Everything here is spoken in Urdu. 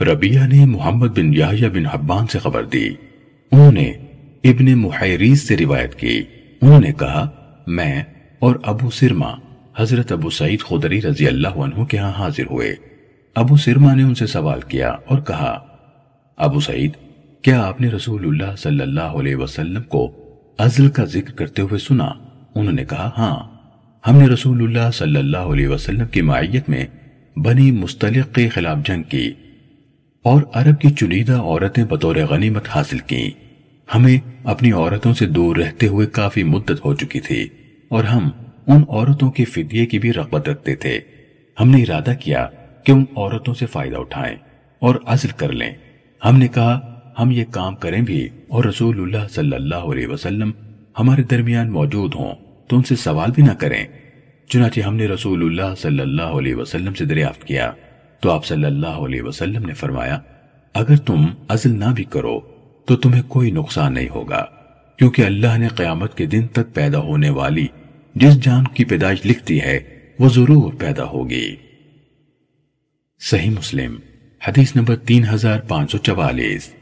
ربیہ نے محمد بن یحییٰ بن حبان سے خبر دی۔ انہوں نے ابن محیریز سے روایت کی۔ انہوں نے کہا، میں اور ابو سرما حضرت ابو سعید خدری رضی اللہ عنہ کے ہاں حاضر ہوئے۔ ابو سرما نے ان سے سوال کیا اور کہا، ابو سعید، کیا آپ نے رسول اللہ صلی اللہ علیہ وسلم کو ازل کا ذکر کرتے ہوئے سنا؟ انہوں نے کہا ہاں۔ ہم نے رسول اللہ صلی اللہ علیہ وسلم کی معیت میں بنی مستلق کے خلاف جنگ کی۔ اور عرب کی چنیدہ عورتیں بطور غنیمت حاصل کی ہمیں اپنی عورتوں سے دور رہتے ہوئے کافی مدت ہو چکی تھی اور ہم ان عورتوں کے فدیے کی بھی رغبت رکھتے تھے۔ ہم نے ارادہ کیا کہ ان عورتوں سے فائدہ اٹھائیں اور عزل کر لیں۔ ہم نے کہا، ہم یہ کام کریں بھی اور رسول اللہ صلی اللہ علیہ وسلم ہمارے درمیان موجود ہوں، تو ان سے سوال بھی نہ کریں۔ چنانچہ ہم نے رسول اللہ صلی اللہ علیہ وسلم سے دریافت کیا۔ تو آپ صلی اللہ علیہ وسلم نے فرمایا، اگر تم عزل نہ بھی کرو، تو تمہیں کوئی نقصان نہیں ہوگا، کیونکہ اللہ نے قیامت کے دن تک پیدا ہونے والی جس جان کی پیدائش لکھتی ہے، وہ ضرور پیدا ہوگی۔ صحیح مسلم، حدیث نمبر تین ہزار پانچ سو چوالیس۔